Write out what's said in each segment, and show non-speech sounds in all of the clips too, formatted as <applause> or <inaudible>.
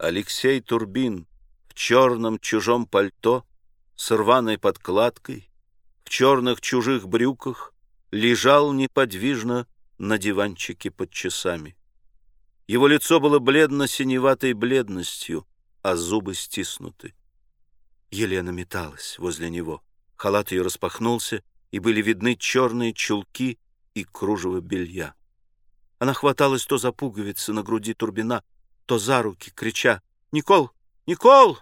Алексей Турбин в черном чужом пальто с рваной подкладкой, в черных чужих брюках, лежал неподвижно на диванчике под часами. Его лицо было бледно-синеватой бледностью, а зубы стиснуты. Елена металась возле него. Халат ее распахнулся, и были видны черные чулки и кружево белья. Она хваталась то за пуговицы на груди Турбина, то за руки, крича «Никол! Никол!»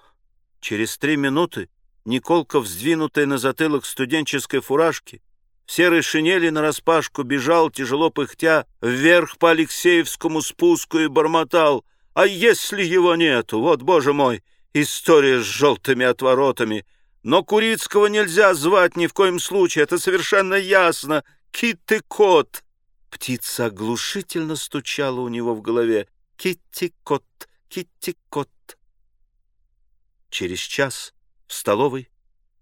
Через три минуты Николка, вздвинутая на затылок студенческой фуражки, в серой шинели нараспашку бежал, тяжело пыхтя, вверх по Алексеевскому спуску и бормотал. «А если его нету? Вот, боже мой, история с желтыми отворотами!» Но Курицкого нельзя звать ни в коем случае, это совершенно ясно. Кит и кот. Птица оглушительно стучала у него в голове. Китти-кот, китти-кот. Через час в столовой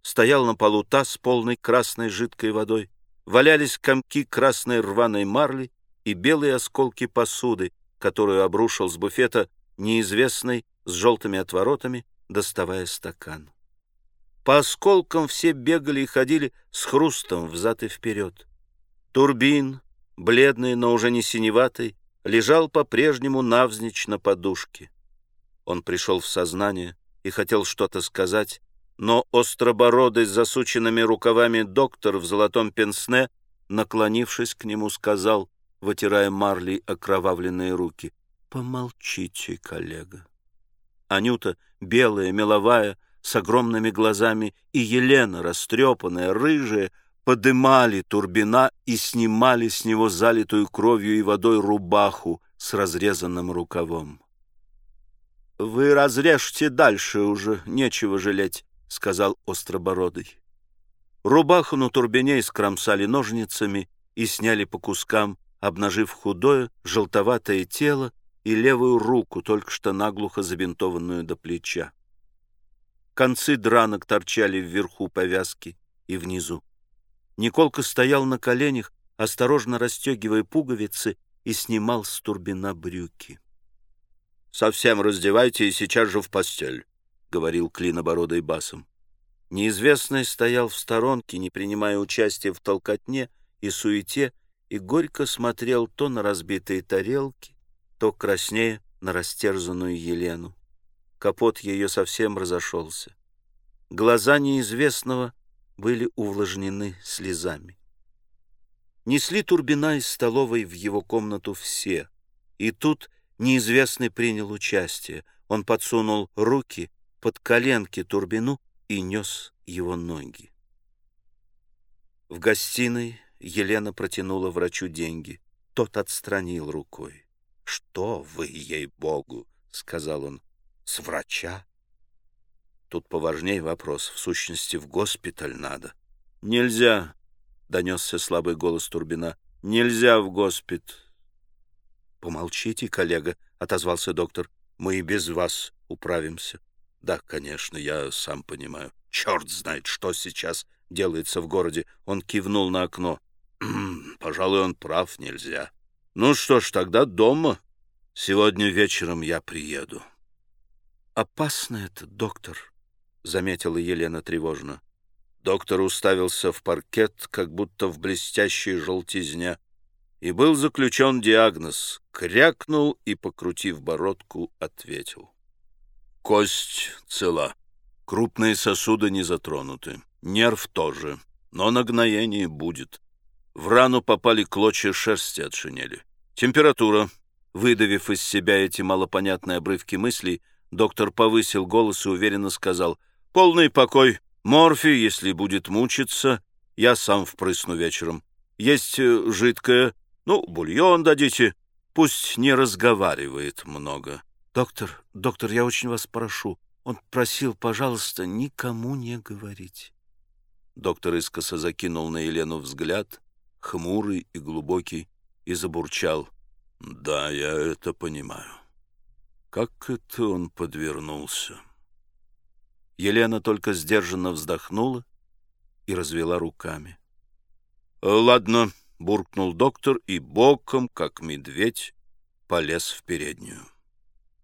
стоял на полу таз, полный красной жидкой водой. Валялись комки красной рваной марли и белые осколки посуды, которую обрушил с буфета неизвестный с желтыми отворотами, доставая стакан. По осколкам все бегали и ходили с хрустом взад и вперед. Турбин, бледный, но уже не синеватый, лежал по-прежнему навзничь на подушке. Он пришел в сознание и хотел что-то сказать, но остробородый с засученными рукавами доктор в золотом пенсне, наклонившись к нему, сказал, вытирая марлей окровавленные руки, «Помолчите, коллега». Анюта, белая, меловая, с огромными глазами, и Елена, растрепанная, рыжая, подымали Турбина и снимали с него залитую кровью и водой рубаху с разрезанным рукавом. «Вы разрежьте дальше уже, нечего жалеть», — сказал Остробородый. Рубаху на Турбине скромсали ножницами и сняли по кускам, обнажив худое, желтоватое тело и левую руку, только что наглухо забинтованную до плеча. Концы дранок торчали вверху повязки и внизу. Николка стоял на коленях, осторожно расстегивая пуговицы, и снимал с турбина брюки. «Совсем раздевайте и сейчас же в постель», — говорил клинобородый басом. Неизвестный стоял в сторонке, не принимая участия в толкотне и суете, и горько смотрел то на разбитые тарелки, то краснее на растерзанную Елену. Капот ее совсем разошелся. Глаза неизвестного были увлажнены слезами. Несли Турбина из столовой в его комнату все, и тут неизвестный принял участие. Он подсунул руки под коленки Турбину и нес его ноги. В гостиной Елена протянула врачу деньги. Тот отстранил рукой. «Что вы, ей-богу!» — сказал он с врача. Тут поважнее вопрос. В сущности, в госпиталь надо. Нельзя, — донесся слабый голос Турбина. Нельзя в госпит. Помолчите, коллега, — отозвался доктор. Мы и без вас управимся. Да, конечно, я сам понимаю. Черт знает, что сейчас делается в городе. Он кивнул на окно. <clears throat> Пожалуй, он прав, нельзя. Ну что ж, тогда дома. Сегодня вечером я приеду. «Опасно это, доктор», — заметила Елена тревожно. Доктор уставился в паркет, как будто в блестящей желтизня, и был заключен диагноз. Крякнул и, покрутив бородку, ответил. «Кость цела. Крупные сосуды не затронуты. Нерв тоже, но нагноение будет. В рану попали клочья шерсти от шинели. Температура». Выдавив из себя эти малопонятные обрывки мыслей, Доктор повысил голос и уверенно сказал, «Полный покой. Морфий, если будет мучиться, я сам впрысну вечером. Есть э, жидкое, ну, бульон дадите. Пусть не разговаривает много». «Доктор, доктор, я очень вас прошу. Он просил, пожалуйста, никому не говорить». Доктор искоса закинул на Елену взгляд, хмурый и глубокий, и забурчал. «Да, я это понимаю». Как это он подвернулся? Елена только сдержанно вздохнула и развела руками. «Ладно», — буркнул доктор и боком, как медведь, полез в переднюю.